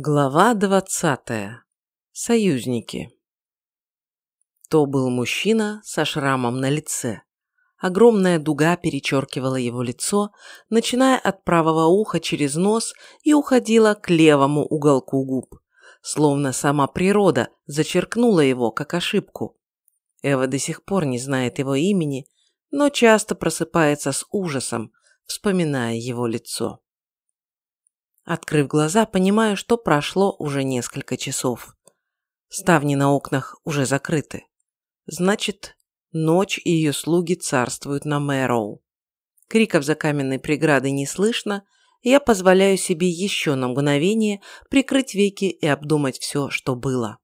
Глава двадцатая. Союзники. То был мужчина со шрамом на лице. Огромная дуга перечеркивала его лицо, начиная от правого уха через нос и уходила к левому уголку губ. Словно сама природа зачеркнула его как ошибку. Эва до сих пор не знает его имени, но часто просыпается с ужасом, вспоминая его лицо. Открыв глаза, понимаю, что прошло уже несколько часов. Ставни на окнах уже закрыты. Значит, ночь и ее слуги царствуют на Мэроу. Криков за каменной преградой не слышно, и я позволяю себе еще на мгновение прикрыть веки и обдумать все, что было.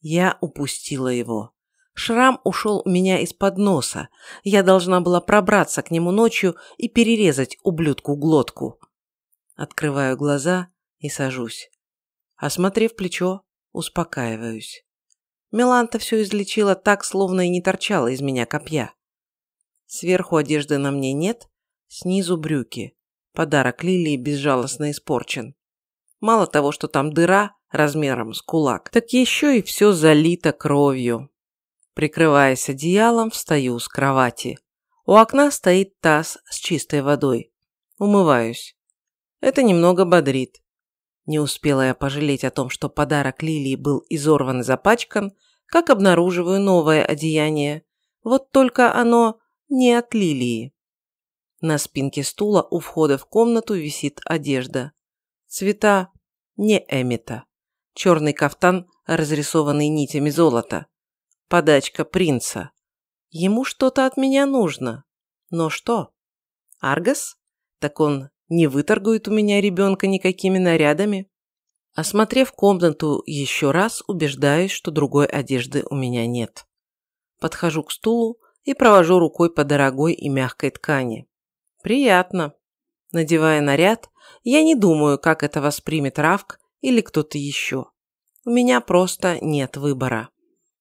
Я упустила его. Шрам ушел у меня из-под носа. Я должна была пробраться к нему ночью и перерезать ублюдку глотку. Открываю глаза и сажусь. Осмотрев плечо, успокаиваюсь. Миланта все излечила так, словно и не торчала из меня копья. Сверху одежды на мне нет, снизу брюки. Подарок Лилии безжалостно испорчен. Мало того, что там дыра размером с кулак, так еще и все залито кровью. Прикрываясь одеялом, встаю с кровати. У окна стоит таз с чистой водой. Умываюсь. Это немного бодрит. Не успела я пожалеть о том, что подарок Лилии был изорван и запачкан, как обнаруживаю новое одеяние. Вот только оно не от Лилии. На спинке стула у входа в комнату висит одежда. Цвета не Эмита. Черный кафтан, разрисованный нитями золота. Подачка принца. Ему что-то от меня нужно. Но что? Аргас? Так он не выторгует у меня ребенка никакими нарядами. Осмотрев комнату еще раз, убеждаюсь, что другой одежды у меня нет. Подхожу к стулу и провожу рукой по дорогой и мягкой ткани. Приятно. Надевая наряд, я не думаю, как это воспримет Равк или кто-то еще. У меня просто нет выбора.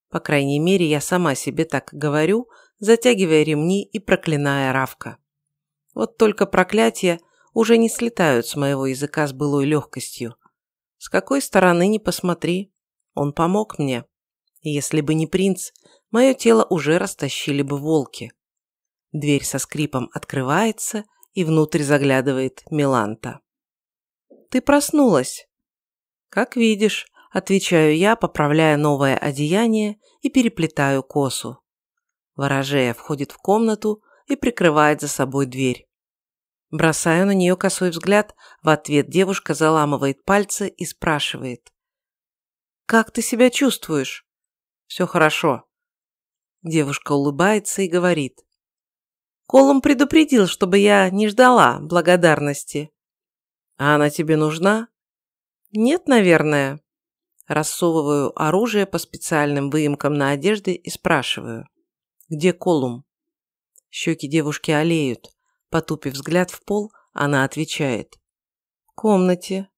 По крайней мере, я сама себе так говорю, затягивая ремни и проклиная Равка. Вот только проклятие уже не слетают с моего языка с былой легкостью. С какой стороны ни посмотри, он помог мне. если бы не принц, мое тело уже растащили бы волки. Дверь со скрипом открывается, и внутрь заглядывает Миланта. «Ты проснулась?» «Как видишь», – отвечаю я, поправляя новое одеяние и переплетаю косу. Ворожея входит в комнату и прикрывает за собой дверь. Бросаю на нее косой взгляд, в ответ девушка заламывает пальцы и спрашивает. «Как ты себя чувствуешь?» «Все хорошо». Девушка улыбается и говорит. «Колум предупредил, чтобы я не ждала благодарности». «А она тебе нужна?» «Нет, наверное». Рассовываю оружие по специальным выемкам на одежде и спрашиваю. «Где Колум?» Щеки девушки олеют. Потупив взгляд в пол, она отвечает. «В комнате».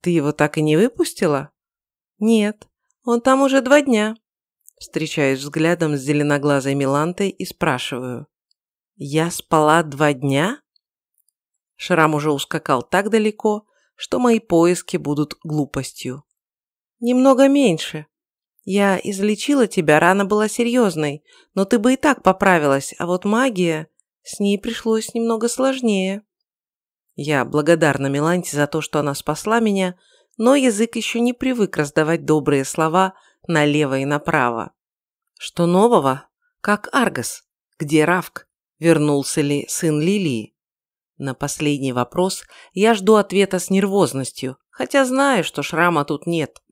«Ты его так и не выпустила?» «Нет, он там уже два дня». Встречаюсь взглядом с зеленоглазой Милантой и спрашиваю. «Я спала два дня?» Шрам уже ускакал так далеко, что мои поиски будут глупостью. «Немного меньше. Я излечила тебя, рана была серьезной, но ты бы и так поправилась, а вот магия...» С ней пришлось немного сложнее. Я благодарна Миланте за то, что она спасла меня, но язык еще не привык раздавать добрые слова налево и направо. Что нового? Как Аргас? Где Равк? Вернулся ли сын Лилии? На последний вопрос я жду ответа с нервозностью, хотя знаю, что шрама тут нет.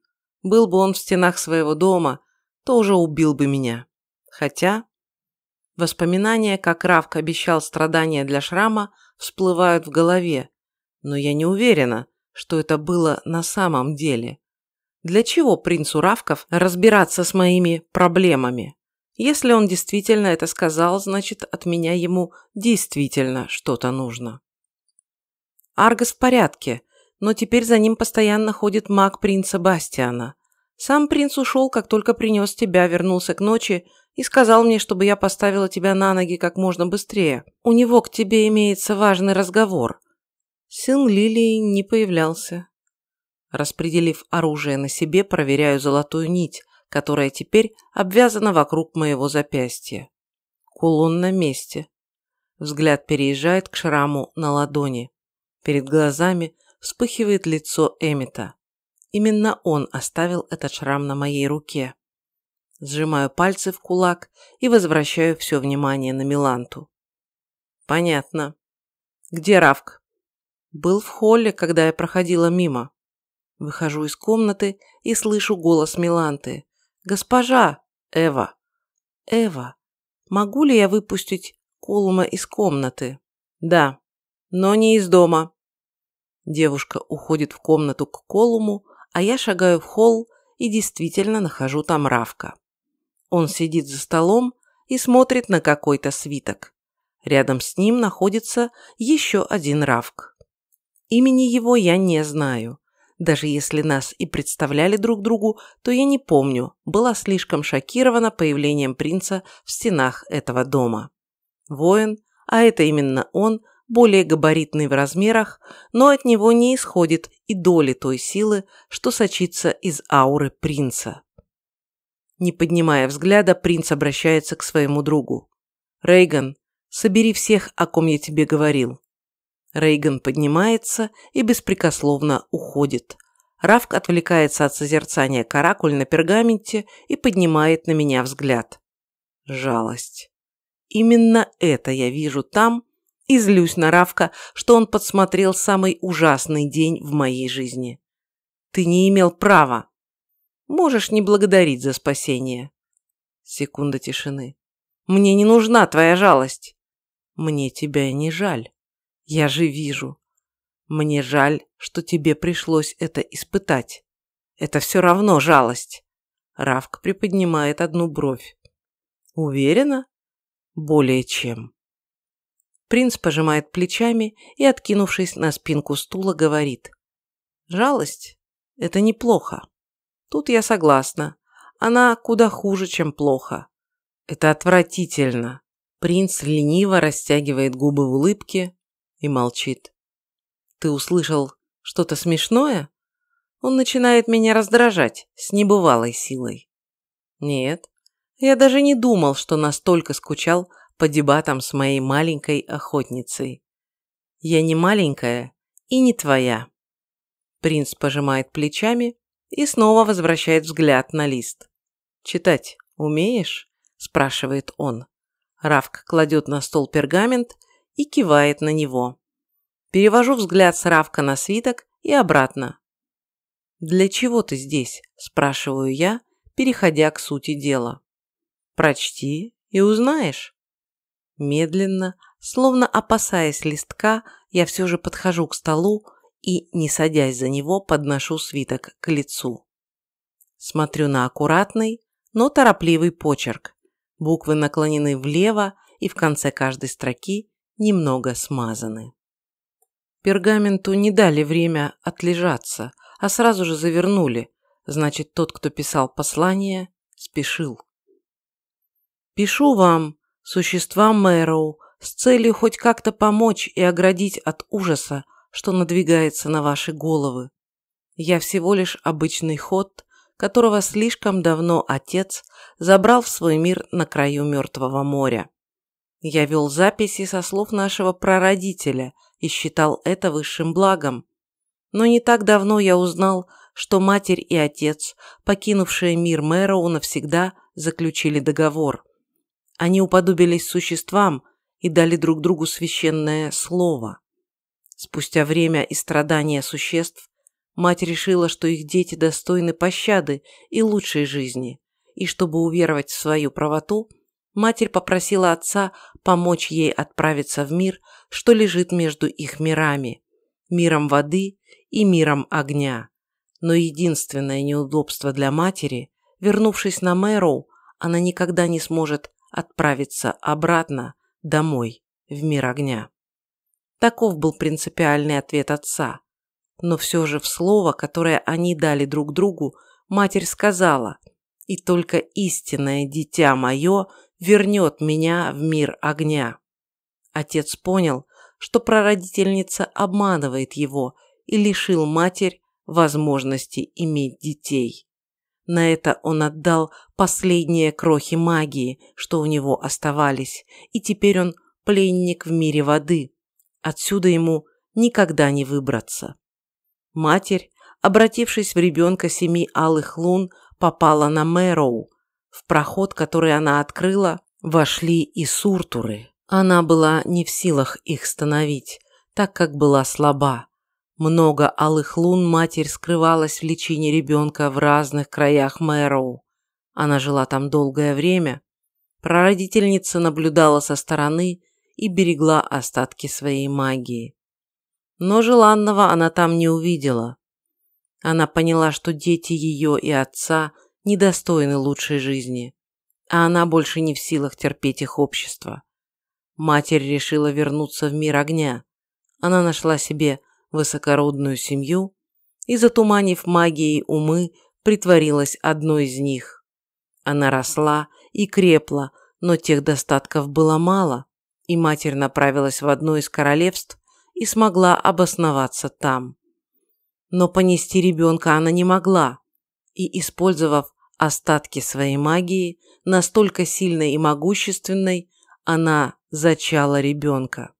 Был бы он в стенах своего дома, то уже убил бы меня. Хотя Воспоминания, как Равк обещал страдания для шрама, всплывают в голове, но я не уверена, что это было на самом деле. Для чего принцу Равков разбираться с моими проблемами? Если он действительно это сказал, значит, от меня ему действительно что-то нужно. Аргос в порядке, но теперь за ним постоянно ходит маг принца Бастиана. Сам принц ушел, как только принес тебя, вернулся к ночи и сказал мне, чтобы я поставила тебя на ноги как можно быстрее. У него к тебе имеется важный разговор». Сын Лилии не появлялся. Распределив оружие на себе, проверяю золотую нить, которая теперь обвязана вокруг моего запястья. Кулон на месте. Взгляд переезжает к шраму на ладони. Перед глазами вспыхивает лицо Эмита. Именно он оставил этот шрам на моей руке. Сжимаю пальцы в кулак и возвращаю все внимание на Миланту. Понятно. Где Равк? Был в холле, когда я проходила мимо. Выхожу из комнаты и слышу голос Миланты. «Госпожа! Эва!» «Эва, могу ли я выпустить Колума из комнаты?» «Да, но не из дома». Девушка уходит в комнату к Колуму, а я шагаю в холл и действительно нахожу там Равка. Он сидит за столом и смотрит на какой-то свиток. Рядом с ним находится еще один Равк. Имени его я не знаю. Даже если нас и представляли друг другу, то я не помню, была слишком шокирована появлением принца в стенах этого дома. Воин, а это именно он, более габаритный в размерах, но от него не исходит и доли той силы, что сочится из ауры принца. Не поднимая взгляда, принц обращается к своему другу. «Рейган, собери всех, о ком я тебе говорил». Рейган поднимается и беспрекословно уходит. Равк отвлекается от созерцания каракуль на пергаменте и поднимает на меня взгляд. Жалость. Именно это я вижу там и злюсь на Равка, что он подсмотрел самый ужасный день в моей жизни. Ты не имел права. Можешь не благодарить за спасение. Секунда тишины. Мне не нужна твоя жалость. Мне тебя не жаль. Я же вижу. Мне жаль, что тебе пришлось это испытать. Это все равно жалость. Равк приподнимает одну бровь. Уверена? Более чем. Принц пожимает плечами и, откинувшись на спинку стула, говорит. Жалость – это неплохо. Тут я согласна. Она куда хуже, чем плохо. Это отвратительно. Принц лениво растягивает губы в улыбке и молчит. Ты услышал что-то смешное? Он начинает меня раздражать с небывалой силой. Нет, я даже не думал, что настолько скучал по дебатам с моей маленькой охотницей. Я не маленькая и не твоя. Принц пожимает плечами и снова возвращает взгляд на лист. «Читать умеешь?» – спрашивает он. Равк кладет на стол пергамент и кивает на него. Перевожу взгляд с Равка на свиток и обратно. «Для чего ты здесь?» – спрашиваю я, переходя к сути дела. «Прочти и узнаешь». Медленно, словно опасаясь листка, я все же подхожу к столу и, не садясь за него, подношу свиток к лицу. Смотрю на аккуратный, но торопливый почерк. Буквы наклонены влево и в конце каждой строки немного смазаны. Пергаменту не дали время отлежаться, а сразу же завернули, значит, тот, кто писал послание, спешил. «Пишу вам, существам Мэроу, с целью хоть как-то помочь и оградить от ужаса, что надвигается на ваши головы. Я всего лишь обычный ход, которого слишком давно отец забрал в свой мир на краю Мертвого моря. Я вел записи со слов нашего прародителя и считал это высшим благом. Но не так давно я узнал, что матерь и отец, покинувшие мир Мэроу, навсегда заключили договор. Они уподобились существам и дали друг другу священное слово. Спустя время и страдания существ, мать решила, что их дети достойны пощады и лучшей жизни, и чтобы уверовать в свою правоту, матерь попросила отца помочь ей отправиться в мир, что лежит между их мирами, миром воды и миром огня. Но единственное неудобство для матери, вернувшись на Мэроу, она никогда не сможет отправиться обратно домой, в мир огня. Таков был принципиальный ответ отца. Но все же в слово, которое они дали друг другу, матерь сказала «И только истинное дитя мое вернет меня в мир огня». Отец понял, что прародительница обманывает его и лишил матерь возможности иметь детей. На это он отдал последние крохи магии, что у него оставались, и теперь он пленник в мире воды. Отсюда ему никогда не выбраться. Матерь, обратившись в ребенка семи алых лун, попала на Мэроу. В проход, который она открыла, вошли и суртуры. Она была не в силах их становить, так как была слаба. Много алых лун матерь скрывалась в личине ребенка в разных краях Мэроу. Она жила там долгое время. Прародительница наблюдала со стороны и берегла остатки своей магии. Но желанного она там не увидела. Она поняла, что дети ее и отца недостойны лучшей жизни, а она больше не в силах терпеть их общество. Матерь решила вернуться в мир огня. Она нашла себе высокородную семью и, затуманив магией умы, притворилась одной из них. Она росла и крепла, но тех достатков было мало, и матерь направилась в одно из королевств и смогла обосноваться там. Но понести ребенка она не могла, и, использовав остатки своей магии, настолько сильной и могущественной, она зачала ребенка.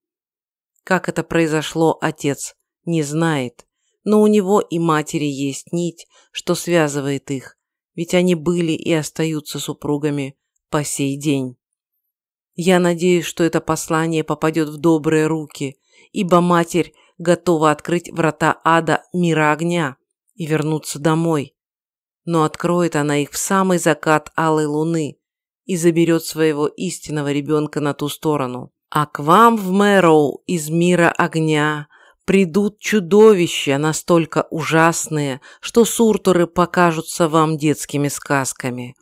Как это произошло, отец не знает, но у него и матери есть нить, что связывает их, ведь они были и остаются супругами по сей день. Я надеюсь, что это послание попадет в добрые руки, ибо матерь готова открыть врата ада мира огня и вернуться домой. Но откроет она их в самый закат алой луны и заберет своего истинного ребенка на ту сторону. А к вам в Мэроу из мира огня придут чудовища настолько ужасные, что суртуры покажутся вам детскими сказками.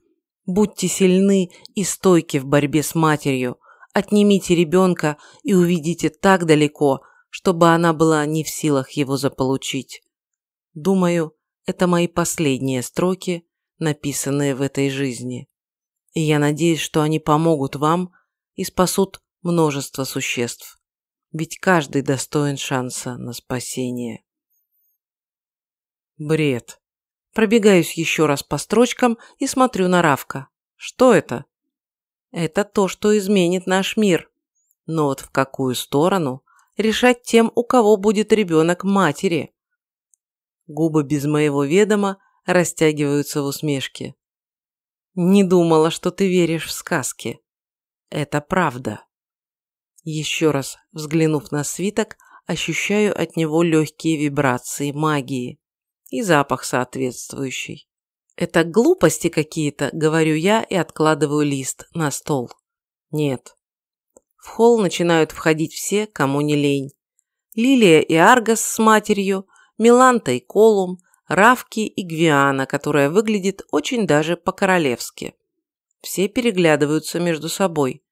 Будьте сильны и стойки в борьбе с матерью, отнимите ребенка и уведите так далеко, чтобы она была не в силах его заполучить. Думаю, это мои последние строки, написанные в этой жизни. И я надеюсь, что они помогут вам и спасут множество существ ведь каждый достоин шанса на спасение. Бред. Пробегаюсь еще раз по строчкам и смотрю на Равка. Что это? Это то, что изменит наш мир. Но вот в какую сторону решать тем, у кого будет ребенок матери. Губы без моего ведома растягиваются в усмешке. Не думала, что ты веришь в сказки. Это правда. Еще раз взглянув на свиток, ощущаю от него легкие вибрации магии и запах соответствующий. Это глупости какие-то, говорю я и откладываю лист на стол. Нет. В холл начинают входить все, кому не лень. Лилия и Аргас с матерью, Миланта и Колум, Равки и Гвиана, которая выглядит очень даже по-королевски. Все переглядываются между собой.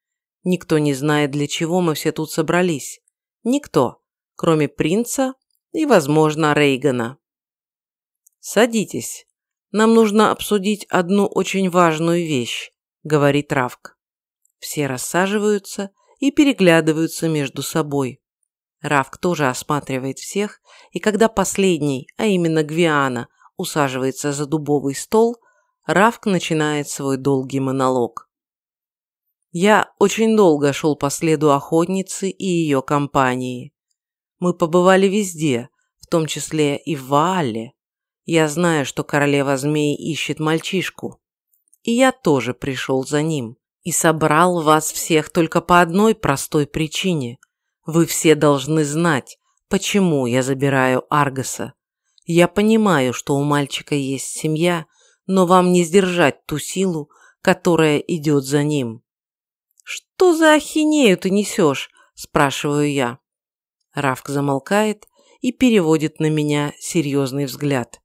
Никто не знает, для чего мы все тут собрались. Никто, кроме принца и, возможно, Рейгана. «Садитесь. Нам нужно обсудить одну очень важную вещь», – говорит Равк. Все рассаживаются и переглядываются между собой. Равк тоже осматривает всех, и когда последний, а именно Гвиана, усаживается за дубовый стол, Равк начинает свой долгий монолог. Я очень долго шел по следу охотницы и ее компании. Мы побывали везде, в том числе и в Ваале. Я знаю, что королева змей ищет мальчишку. И я тоже пришел за ним. И собрал вас всех только по одной простой причине. Вы все должны знать, почему я забираю Аргаса. Я понимаю, что у мальчика есть семья, но вам не сдержать ту силу, которая идет за ним. «Что за ахинею ты несешь?» – спрашиваю я. Равк замолкает и переводит на меня серьезный взгляд.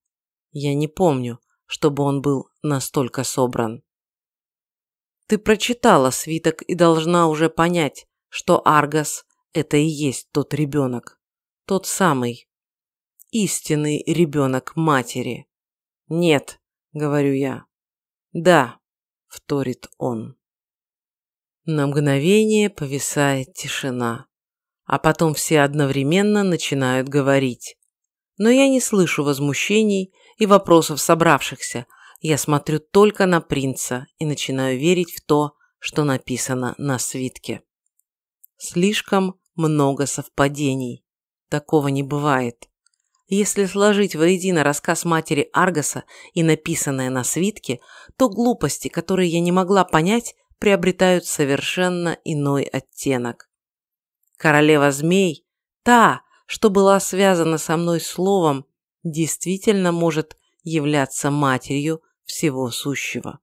Я не помню, чтобы он был настолько собран. Ты прочитала свиток и должна уже понять, что Аргас – это и есть тот ребенок. Тот самый. Истинный ребенок матери. Нет, говорю я. Да, вторит он. На мгновение повисает тишина, а потом все одновременно начинают говорить. Но я не слышу возмущений и вопросов собравшихся. Я смотрю только на принца и начинаю верить в то, что написано на свитке. Слишком много совпадений. Такого не бывает. Если сложить воедино рассказ матери Аргаса и написанное на свитке, то глупости, которые я не могла понять, приобретают совершенно иной оттенок. Королева змей, та, что была связана со мной словом, действительно может являться матерью всего сущего.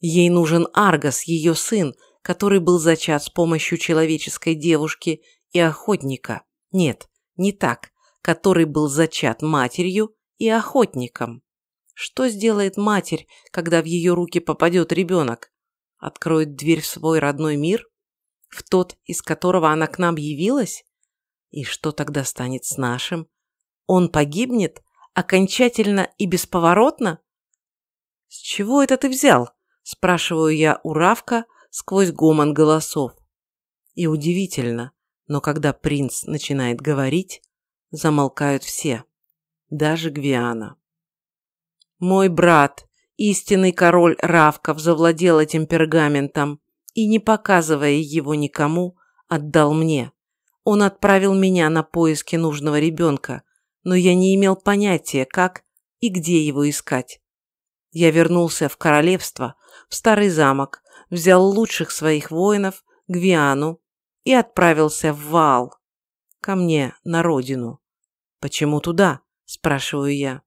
Ей нужен Аргас, ее сын, который был зачат с помощью человеческой девушки и охотника. Нет, не так который был зачат матерью и охотником. Что сделает матерь, когда в ее руки попадет ребенок? Откроет дверь в свой родной мир? В тот, из которого она к нам явилась? И что тогда станет с нашим? Он погибнет? Окончательно и бесповоротно? «С чего это ты взял?» – спрашиваю я у Равка сквозь гомон голосов. И удивительно, но когда принц начинает говорить, замолкают все, даже Гвиана. Мой брат, истинный король Равков, завладел этим пергаментом и, не показывая его никому, отдал мне. Он отправил меня на поиски нужного ребенка, но я не имел понятия, как и где его искать. Я вернулся в королевство, в старый замок, взял лучших своих воинов, Гвиану, и отправился в Вал, ко мне на родину. «Почему туда?» – спрашиваю я.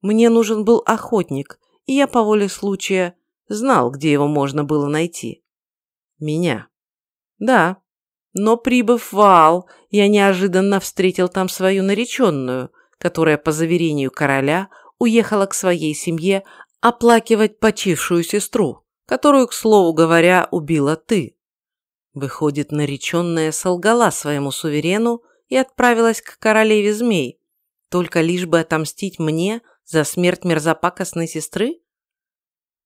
Мне нужен был охотник, и я по воле случая знал, где его можно было найти. Меня. Да, но прибыв в Ваал, я неожиданно встретил там свою нареченную, которая, по заверению короля, уехала к своей семье оплакивать почившую сестру, которую, к слову говоря, убила ты. Выходит, нареченная солгала своему суверену и отправилась к королеве змей, только лишь бы отомстить мне за смерть мерзопакостной сестры?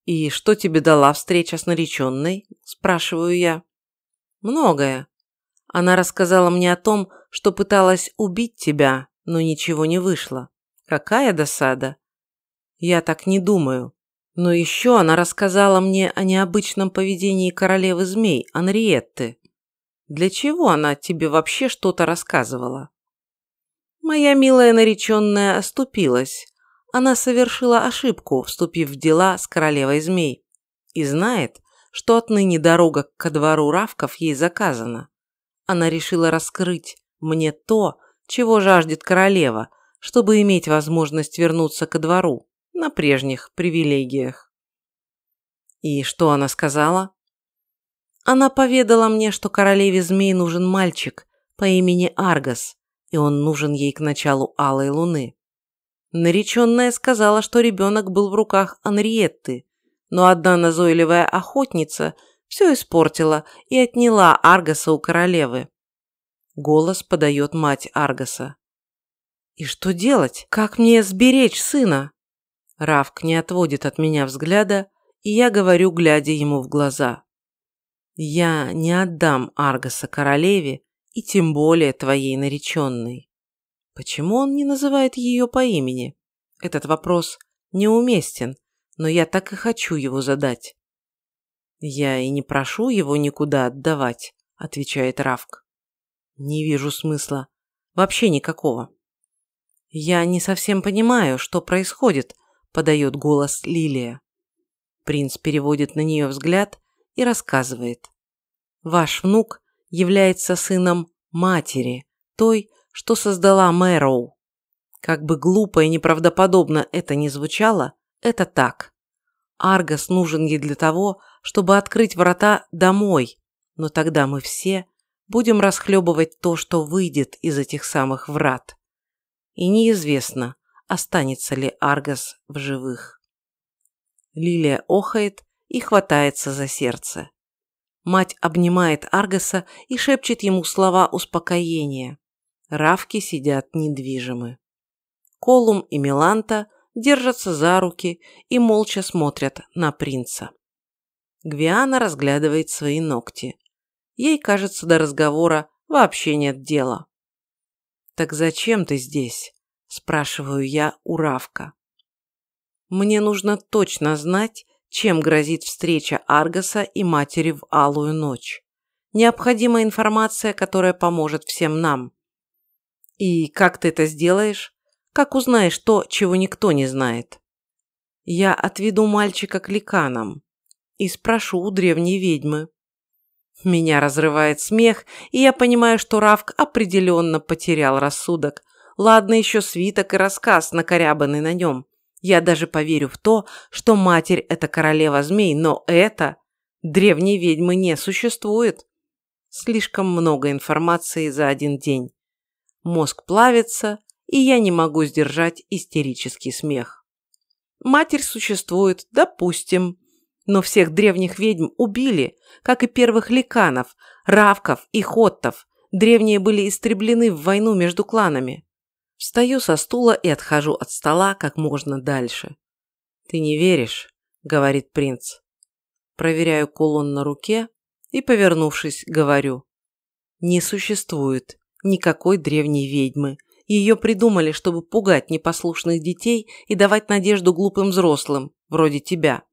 «И что тебе дала встреча с нареченной?» – спрашиваю я. «Многое. Она рассказала мне о том, что пыталась убить тебя, но ничего не вышло. Какая досада!» «Я так не думаю. Но еще она рассказала мне о необычном поведении королевы змей, Анриетты. Для чего она тебе вообще что-то рассказывала? Моя милая нареченная оступилась. Она совершила ошибку, вступив в дела с королевой змей. И знает, что отныне дорога ко двору Равков ей заказана. Она решила раскрыть мне то, чего жаждет королева, чтобы иметь возможность вернуться ко двору на прежних привилегиях. И что она сказала? Она поведала мне, что королеве змей нужен мальчик по имени Аргас, и он нужен ей к началу Алой Луны. Нареченная сказала, что ребенок был в руках Анриетты, но одна назойливая охотница все испортила и отняла Аргаса у королевы. Голос подает мать Аргаса. «И что делать? Как мне сберечь сына?» Равк не отводит от меня взгляда, и я говорю, глядя ему в глаза. Я не отдам Аргаса королеве и тем более твоей нареченной. Почему он не называет ее по имени? Этот вопрос неуместен, но я так и хочу его задать. Я и не прошу его никуда отдавать, отвечает Равк. Не вижу смысла. Вообще никакого. Я не совсем понимаю, что происходит, подает голос Лилия. Принц переводит на нее взгляд и рассказывает. Ваш внук является сыном матери, той, что создала Мэроу. Как бы глупо и неправдоподобно это ни звучало, это так. Аргос нужен ей для того, чтобы открыть врата домой, но тогда мы все будем расхлебывать то, что выйдет из этих самых врат. И неизвестно, останется ли Аргос в живых. Лилия охает и хватается за сердце. Мать обнимает Аргаса и шепчет ему слова успокоения. Равки сидят недвижимы. Колум и Миланта держатся за руки и молча смотрят на принца. Гвиана разглядывает свои ногти. Ей кажется, до разговора вообще нет дела. «Так зачем ты здесь?» спрашиваю я у Равка. Мне нужно точно знать, чем грозит встреча Аргаса и матери в алую ночь. Необходима информация, которая поможет всем нам. И как ты это сделаешь? Как узнаешь то, чего никто не знает? Я отведу мальчика к ликанам и спрошу у древней ведьмы. Меня разрывает смех, и я понимаю, что Равк определенно потерял рассудок. Ладно еще свиток и рассказ, накорябанный на нем. Я даже поверю в то, что матерь – это королева змей, но это... Древней ведьмы не существует. Слишком много информации за один день. Мозг плавится, и я не могу сдержать истерический смех. Матерь существует, допустим, но всех древних ведьм убили, как и первых ликанов, равков и хоттов. Древние были истреблены в войну между кланами. Встаю со стула и отхожу от стола как можно дальше. «Ты не веришь?» – говорит принц. Проверяю кулон на руке и, повернувшись, говорю. «Не существует никакой древней ведьмы. Ее придумали, чтобы пугать непослушных детей и давать надежду глупым взрослым, вроде тебя.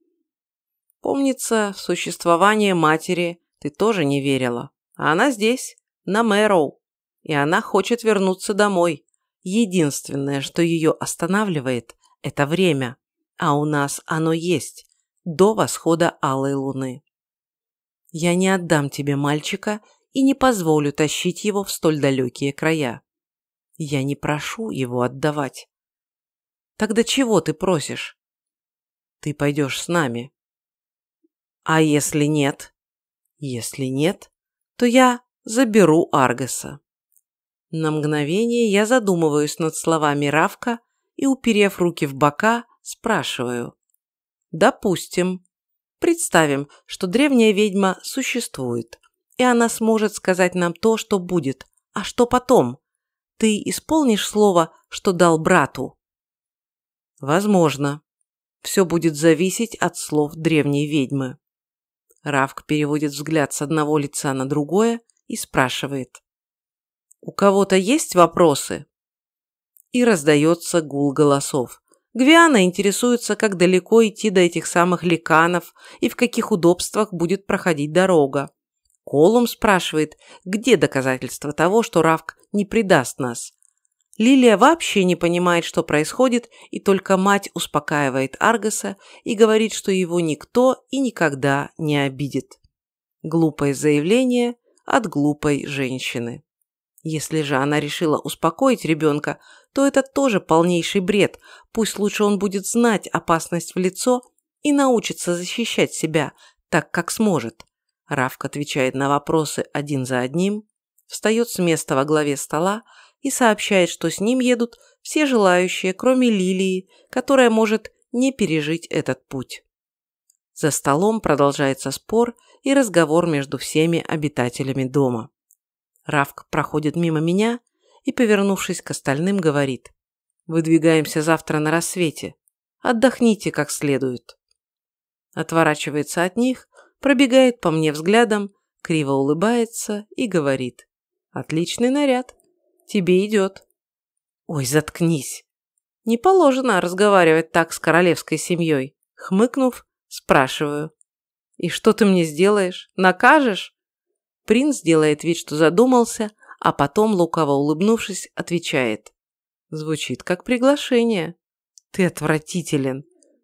Помнится, в существование матери ты тоже не верила. А она здесь, на Мэроу, и она хочет вернуться домой. Единственное, что ее останавливает, это время, а у нас оно есть, до восхода алой луны. Я не отдам тебе мальчика и не позволю тащить его в столь далекие края. Я не прошу его отдавать. Тогда чего ты просишь? Ты пойдешь с нами. А если нет? Если нет, то я заберу Аргаса. На мгновение я задумываюсь над словами Равка и, уперев руки в бока, спрашиваю. Допустим. Представим, что древняя ведьма существует, и она сможет сказать нам то, что будет. А что потом? Ты исполнишь слово, что дал брату? Возможно. Все будет зависеть от слов древней ведьмы. Равк переводит взгляд с одного лица на другое и спрашивает. «У кого-то есть вопросы?» И раздается гул голосов. Гвиана интересуется, как далеко идти до этих самых ликанов и в каких удобствах будет проходить дорога. Колум спрашивает, где доказательства того, что Равк не предаст нас. Лилия вообще не понимает, что происходит, и только мать успокаивает Аргаса и говорит, что его никто и никогда не обидит. Глупое заявление от глупой женщины. Если же она решила успокоить ребенка, то это тоже полнейший бред. Пусть лучше он будет знать опасность в лицо и научится защищать себя так, как сможет. Равк отвечает на вопросы один за одним, встает с места во главе стола и сообщает, что с ним едут все желающие, кроме Лилии, которая может не пережить этот путь. За столом продолжается спор и разговор между всеми обитателями дома. Равк проходит мимо меня и, повернувшись к остальным, говорит. «Выдвигаемся завтра на рассвете. Отдохните как следует». Отворачивается от них, пробегает по мне взглядом, криво улыбается и говорит. «Отличный наряд. Тебе идет». «Ой, заткнись!» «Не положено разговаривать так с королевской семьей». Хмыкнув, спрашиваю. «И что ты мне сделаешь? Накажешь?» Принц делает вид, что задумался, а потом, лукаво улыбнувшись, отвечает. Звучит как приглашение. Ты отвратителен.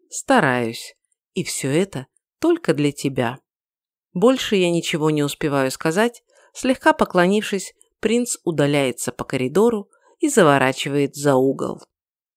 Стараюсь. И все это только для тебя. Больше я ничего не успеваю сказать. Слегка поклонившись, принц удаляется по коридору и заворачивает за угол.